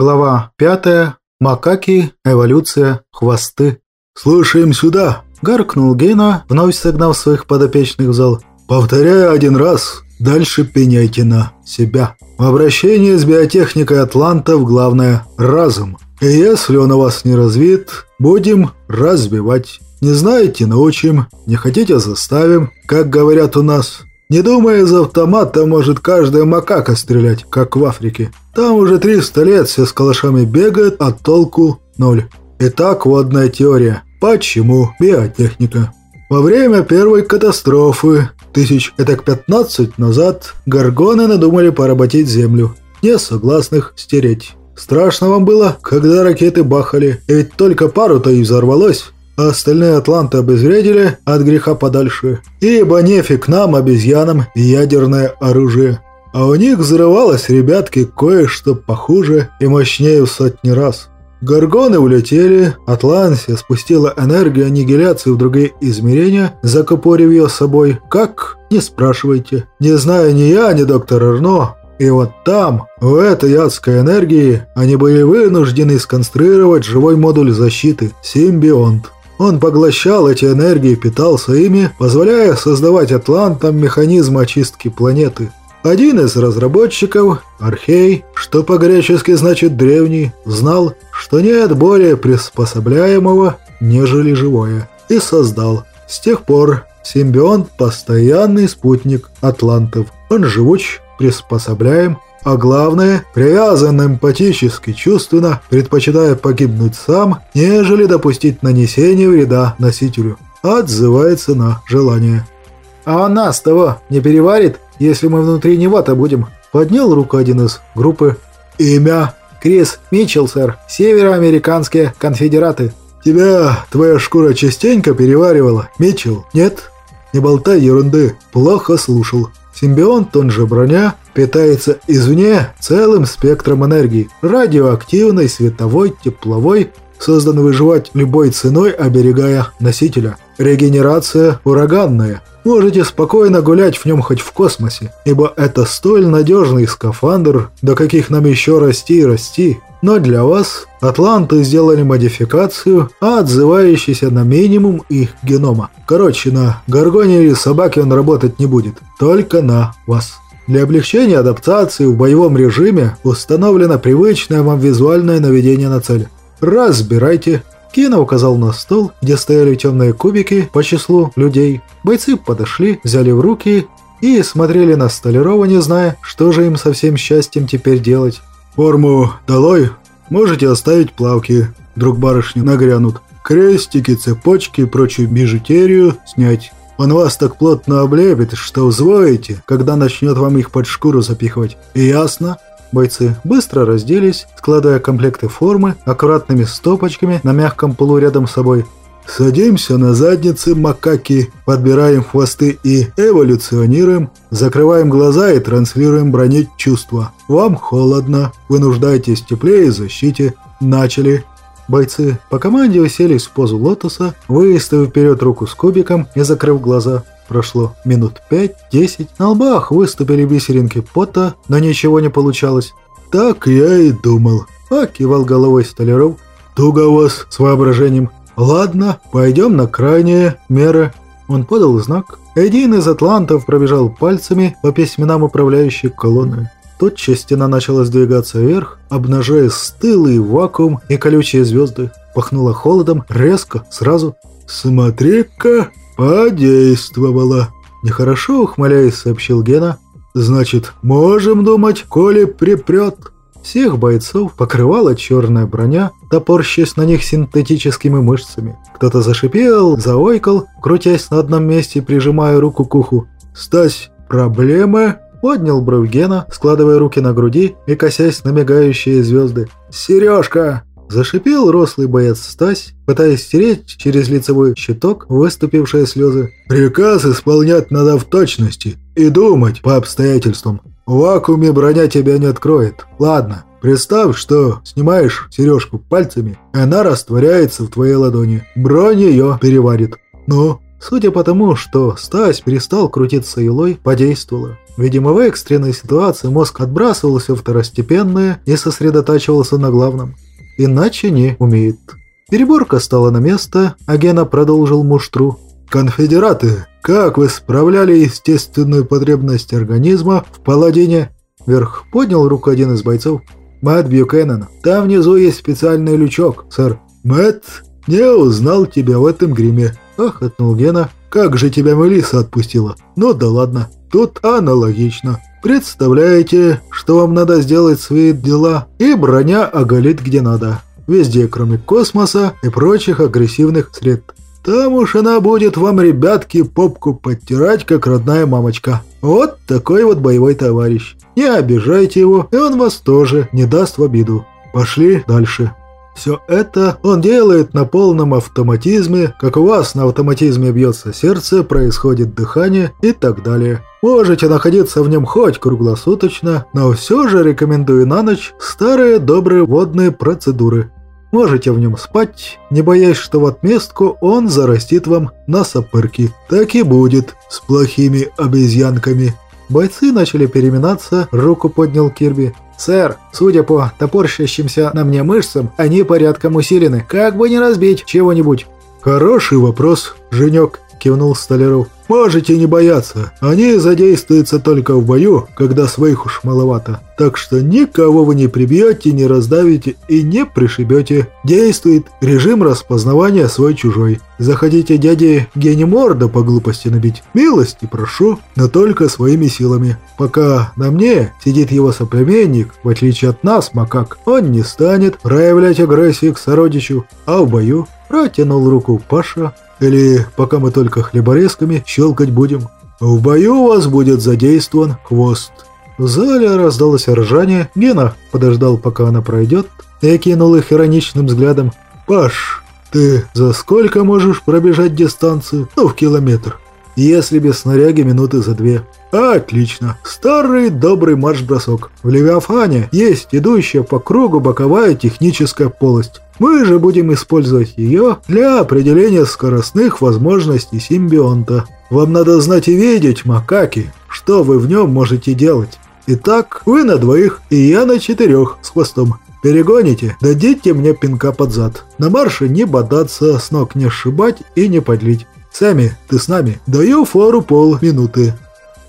Глава 5. Макаки. Эволюция. Хвосты. «Слушаем сюда!» – гаркнул Гена, вновь согнав своих подопечных в зал. «Повторяю один раз, дальше пеняйте на себя. В обращении с биотехникой атлантов главное – разум. И если он у вас не развит, будем разбивать. Не знаете – научим, не хотите – заставим, как говорят у нас. Не думая из автомата может каждая макака стрелять, как в Африке. Там уже 300 лет все с калашами бегают, а толку ноль. Итак, водная теория. Почему биотехника? Во время первой катастрофы, тысяч этак 15 назад, горгоны надумали поработить землю. Несогласных стереть. Страшно вам было, когда ракеты бахали, и ведь только пару-то и взорвалось а остальные атланты обезвредили от греха подальше. Ибо нефиг нам, обезьянам, ядерное оружие. А у них взрывалось, ребятки, кое-что похуже и мощнее в сотни раз. Горгоны улетели, Атлантия спустила энергию аннигиляции в другие измерения, закупорив ее собой. Как? Не спрашивайте. Не знаю ни я, ни доктор Арно. И вот там, в этой адской энергии, они были вынуждены сконструировать живой модуль защиты – симбионт. Он поглощал эти энергии, питался ими, позволяя создавать атлантам механизм очистки планеты. Один из разработчиков, Архей, что по-гречески значит «древний», знал, что нет более приспособляемого, нежели живое, и создал. С тех пор симбионт – постоянный спутник атлантов. Он живуч, приспособляем, а главное, привязан эмпатически чувственно, предпочитая погибнуть сам, нежели допустить нанесение вреда носителю. Отзывается на желание. «А нас того не переварит, если мы внутри него-то будем?» Поднял руку один из группы. «Имя?» «Крис Митчелл, сэр. Североамериканские конфедераты». «Тебя твоя шкура частенько переваривала, Митчелл? Нет?» «Не болтай ерунды. Плохо слушал. Симбионт, он же броня, питается извне целым спектром энергии – радиоактивной, световой, тепловой, создан выживать любой ценой, оберегая носителя. Регенерация ураганная. Можете спокойно гулять в нем хоть в космосе, ибо это столь надежный скафандр, до каких нам еще расти и расти. Но для вас атланты сделали модификацию, отзывающуюся на минимум их генома. Короче, на Гаргоне или собаке он работать не будет, только на вас. Для облегчения адаптации в боевом режиме установлено привычное вам визуальное наведение на цель. Разбирайте. Кина указал на стол, где стояли темные кубики по числу людей. Бойцы подошли, взяли в руки и смотрели на Столярова, не зная, что же им со всем счастьем теперь делать. «Форму долой, можете оставить плавки, вдруг барышни нагрянут. Крестики, цепочки и прочую бижутерию снять. Он вас так плотно облепит, что взвоите, когда начнет вам их под шкуру запихивать. И ясно?» Бойцы быстро разделись, складывая комплекты формы аккуратными стопочками на мягком полу рядом с собой. Садимся на задницы макаки, подбираем хвосты и эволюционируем, закрываем глаза и транслируем бронить чувства. Вам холодно, вы нуждаетесь в тепле и защите. Начали. Бойцы по команде уселись в позу лотоса, выставив вперед руку с кубиком и закрыв глаза. Прошло минут пять-десять, на лбах выступили бисеринки пота, но ничего не получалось. «Так я и думал», – окивал головой Столяров. «Туго вас с воображением. «Ладно, пойдем на крайние меры». Он подал знак. Один из атлантов пробежал пальцами по письменам управляющей колонны. Тотчас стена начала сдвигаться вверх, обнажая стылый вакуум и колючие звезды. Пахнуло холодом, резко, сразу. «Смотри-ка, подействовало!» Нехорошо ухмыляясь, сообщил Гена. «Значит, можем думать, коли припрет». Всех бойцов покрывала черная броня, топорщась на них синтетическими мышцами. Кто-то зашипел, заойкал, крутясь на одном месте, прижимая руку к уху. «Стась, проблемы?» Поднял бровь складывая руки на груди и косясь на мигающие звезды. «Сережка!» Зашипел рослый боец Стась, пытаясь стереть через лицевой щиток выступившие слезы. «Приказ исполнять надо в точности и думать по обстоятельствам. В вакууме броня тебя не откроет. Ладно, представь, что снимаешь сережку пальцами, и она растворяется в твоей ладони. Бронь ее переварит. Ну, Судя по тому, что Стась перестал крутиться илой, подействовало. Видимо, в экстренной ситуации мозг отбрасывался второстепенное и сосредотачивался на главном. Иначе не умеет. Переборка стала на место, а Гена продолжил муштру. «Конфедераты, как вы справляли естественную потребность организма в паладине?» Вверх поднял руку один из бойцов. «Мэтт Бьюкеннон, там внизу есть специальный лючок, сэр». «Мэтт, не узнал тебя в этом гриме», – ахотнул Гена. «Как же тебя Мелисса отпустила? Ну да ладно, тут аналогично. Представляете, что вам надо сделать свои дела, и броня оголит где надо. Везде, кроме космоса и прочих агрессивных сред. Там уж она будет вам, ребятки, попку подтирать, как родная мамочка. Вот такой вот боевой товарищ. Не обижайте его, и он вас тоже не даст в обиду. Пошли дальше. Все это он делает на полном автоматизме, как у вас на автоматизме бьется сердце, происходит дыхание и так далее. Можете находиться в нем хоть круглосуточно, но все же рекомендую на ночь старые добрые водные процедуры. Можете в нем спать, не боясь, что в отместку он зарастит вам на сапырки. Так и будет с плохими обезьянками. Бойцы начали переминаться, руку поднял Кирби. «Сэр, судя по топорщащимся на мне мышцам, они порядком усилены. Как бы не разбить чего-нибудь?» «Хороший вопрос, Женек», – кивнул Столяров. Можете не бояться, они задействуются только в бою, когда своих уж маловато. Так что никого вы не прибьете, не раздавите и не пришибете. Действует режим распознавания свой-чужой. Заходите дяде Гениморда по глупости набить. Милости прошу, но только своими силами. Пока на мне сидит его соплеменник, в отличие от нас, макак, он не станет проявлять агрессию к сородичу, а в бою протянул руку Паша, или пока мы только хлеборезками щелкать будем? В бою у вас будет задействован хвост». В зале раздалось ржание. Гена подождал, пока она пройдет, и кинул их ироничным взглядом. «Паш, ты за сколько можешь пробежать дистанцию? Ну, в километр. Если без снаряги, минуты за две». «Отлично! Старый добрый марш-бросок. В Левиафане есть идущая по кругу боковая техническая полость. Мы же будем использовать ее для определения скоростных возможностей симбионта. Вам надо знать и видеть, макаки, что вы в нем можете делать. Итак, вы на двоих, и я на четырех с хвостом. Перегоните, дадите мне пинка под зад. На марше не бодаться, с ног не сшибать и не подлить. Сами, ты с нами. Даю фору полминуты.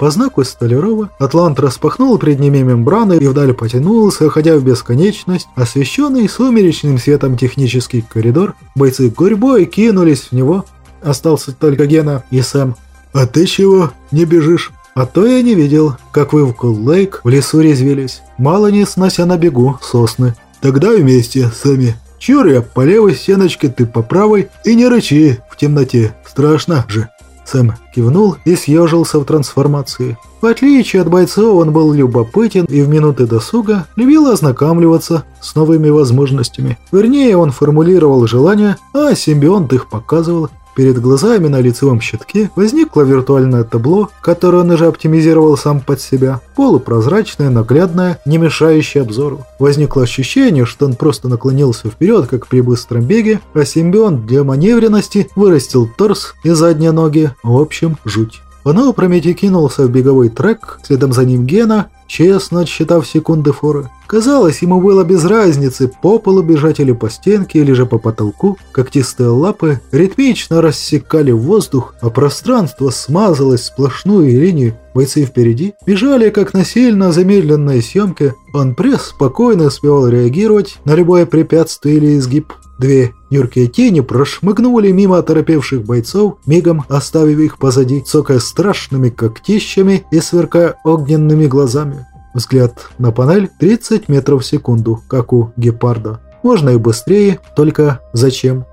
По знаку Столярова Атлант распахнул перед ними мембраны и вдаль потянулся, ходя в бесконечность, освещенный сумеречным светом технический коридор. Бойцы гурьбой кинулись в него. Остался только Гена и Сэм. «А ты чего не бежишь?» «А то я не видел, как вы в Кул-Лейк в лесу резвились. Мало не снося на бегу сосны». «Тогда вместе, Сэмми. Чур я по левой стеночке, ты по правой, и не рычи в темноте. Страшно же». Сэм кивнул и съежился в трансформации. В отличие от бойцов, он был любопытен и в минуты досуга любил ознакомливаться с новыми возможностями. Вернее, он формулировал желания, а симбионт их показывал. Перед глазами на лицевом щитке возникло виртуальное табло, которое он уже оптимизировал сам под себя. Полупрозрачное, наглядное, не мешающее обзору. Возникло ощущение, что он просто наклонился вперед, как при быстром беге, а симбион для маневренности вырастил торс и задние ноги. В общем, жуть. Он опрометью кинулся в беговой трек, следом за ним Гена, честно отсчитав секунды форы. Казалось, ему было без разницы, по полу бежать или по стенке, или же по потолку. Когтистые лапы ритмично рассекали воздух, а пространство смазалось в сплошную линию. Бойцы впереди бежали, как на сильно замедленной съемке. Он пресс спокойно успевал реагировать на любое препятствие или изгиб. Две юркие тени прошмыгнули мимо оторопевших бойцов, мигом оставив их позади, цокая страшными когтищами и сверкая огненными глазами. Взгляд на панель 30 метров в секунду, как у гепарда. Можно и быстрее, только зачем?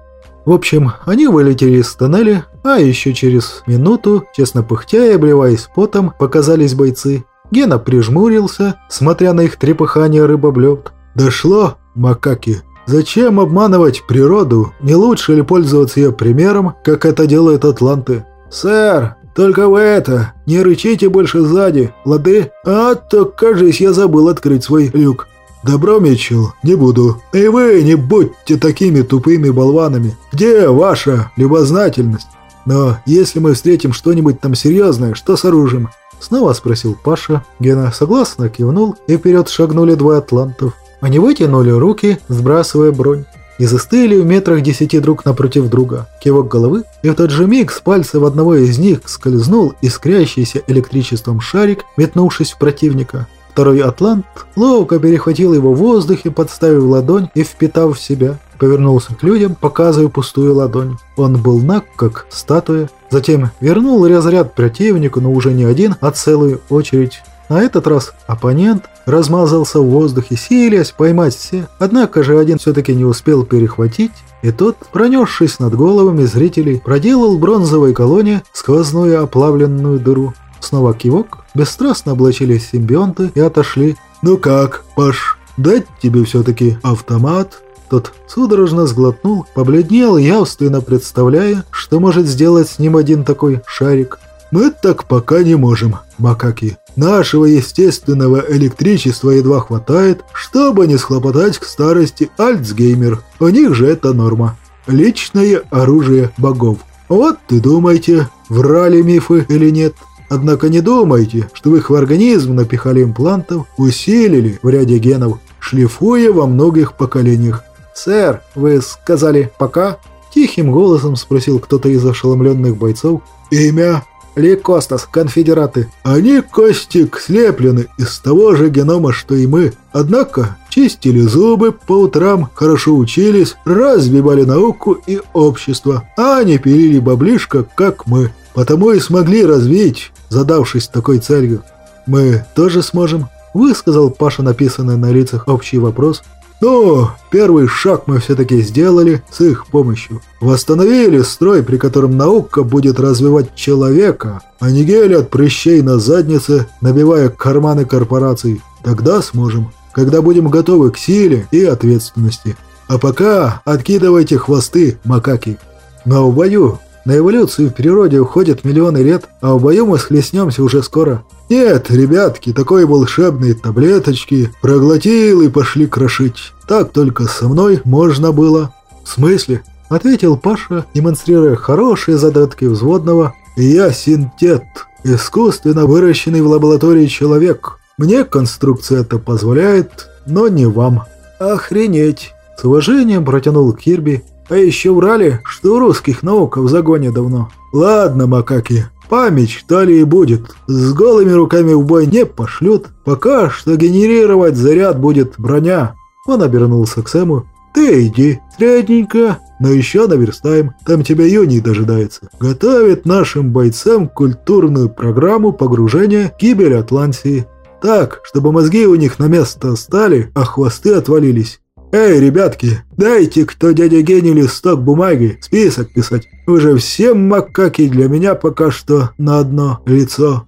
В общем, они вылетели из тоннеля, а еще через минуту, честно пыхтя и обливаясь потом, показались бойцы. Гена прижмурился, смотря на их трепыхание рыбоблёд. «Дошло, макаки!» Зачем обманывать природу? Не лучше ли пользоваться ее примером, как это делают атланты? «Сэр, только вы это, не рычите больше сзади, лады? А то, кажется, я забыл открыть свой люк». «Добро, Митчелл, не буду. И вы не будьте такими тупыми болванами. Где ваша любознательность?» Но если мы встретим что-нибудь там серьезное, что с оружием?» Снова спросил Паша. Гена согласно кивнул, и вперед шагнули двое атлантов. Они вытянули руки, сбрасывая бронь, и застыли в метрах десяти друг напротив друга. Кивок головы, и в тот же миг с пальцев одного из них скользнул искрящийся электричеством шарик, метнувшись в противника. Второй атлант ловко перехватил его в воздухе, подставив ладонь и впитав в себя. Повернулся к людям, показывая пустую ладонь. Он был наг, как статуя. Затем вернул разряд противнику, но уже не один, а целую очередь. На этот раз оппонент размазался в воздухе, силясь поймать все. Однако же один все-таки не успел перехватить, и тот, пронесшись над головами зрителей, проделал бронзовой колонне сквозную оплавленную дыру. Снова кивок, бесстрастно облачились симбионты и отошли. «Ну как, Паш, дать тебе все-таки автомат?» Тот судорожно сглотнул, побледнел, явственно представляя, что может сделать с ним один такой шарик. «Мы так пока не можем, макаки. Нашего естественного электричества едва хватает, чтобы не схлопотать к старости Альцгеймер. У них же это норма. Личное оружие богов. Вот ты думаете, врали мифы или нет?» Однако не думайте, что в их организм напихали имплантов, усилили в ряде генов, шлифуя во многих поколениях. «Сэр, вы сказали «пока»?» Тихим голосом спросил кто-то из ошеломленных бойцов. «Имя?» «Ли Костас, конфедераты». «Они, Костик, слеплены из того же генома, что и мы. Однако чистили зубы по утрам, хорошо учились, развивали науку и общество, а не пилили баблишко, как мы. Потому и смогли развить, задавшись такой целью. Мы тоже сможем?» Высказал Паша написанный на лицах общий вопрос – но первый шаг мы все-таки сделали с их помощью. Восстановили строй, при котором наука будет развивать человека, а не гель от прыщей на заднице, набивая карманы корпораций. Тогда сможем, когда будем готовы к силе и ответственности. А пока откидывайте хвосты, макаки. Но в бою на эволюцию в природе уходят миллионы лет, а в бою мы схлестнемся уже скоро. «Нет, ребятки, такой волшебной таблеточки проглотил и пошли крошить. Так только со мной можно было». «В смысле?» – ответил Паша, демонстрируя хорошие задатки взводного. «Я синтет, искусственно выращенный в лаборатории человек. Мне конструкция это позволяет, но не вам». «Охренеть!» – с уважением протянул Кирби. «А еще врали, что русских наука в загоне давно». «Ладно, макаки, Память далее будет. С голыми руками в бой не пошлют. Пока что генерировать заряд будет броня. Он обернулся к Сэму. Ты иди, средненько, но еще наверстаем. Там тебя Юний дожидается. Готовит нашим бойцам культурную программу погружения гибель Атлантии. Так, чтобы мозги у них на место стали, а хвосты отвалились. «Эй, ребятки, дайте кто дядя Гений листок бумаги, список писать. Вы же все макаки для меня пока что на одно лицо».